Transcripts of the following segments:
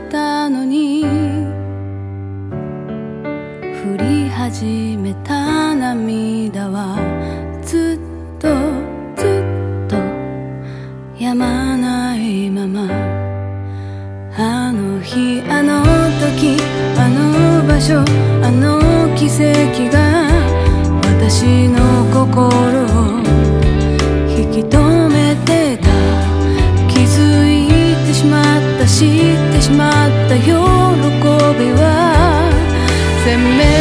たの se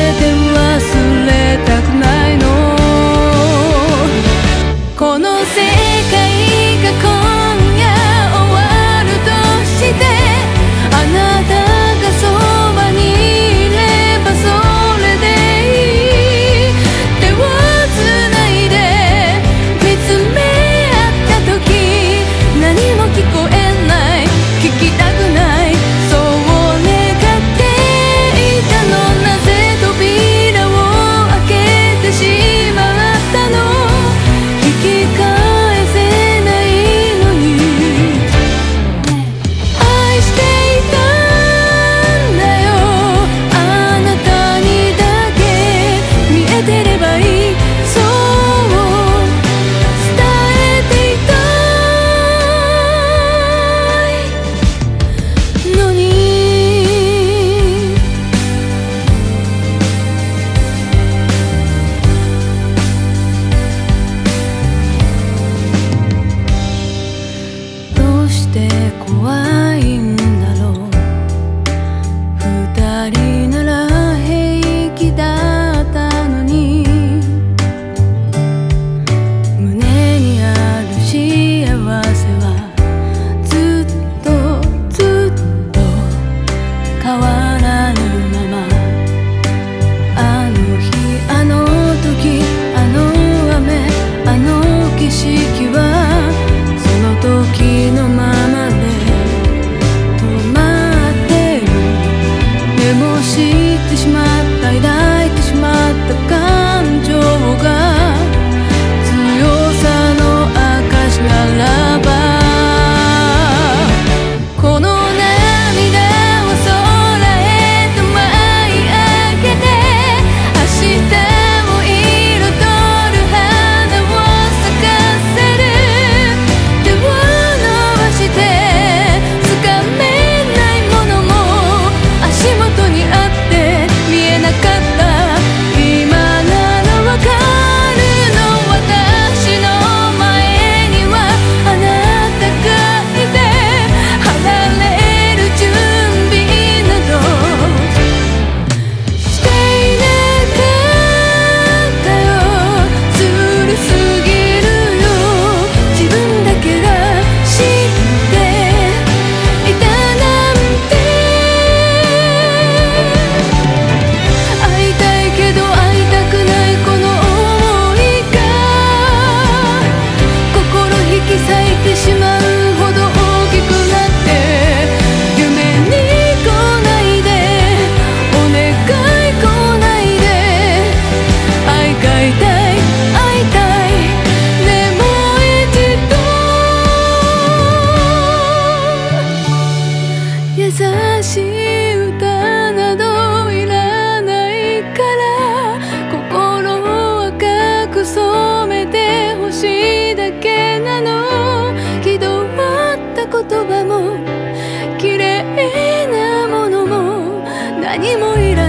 何もいら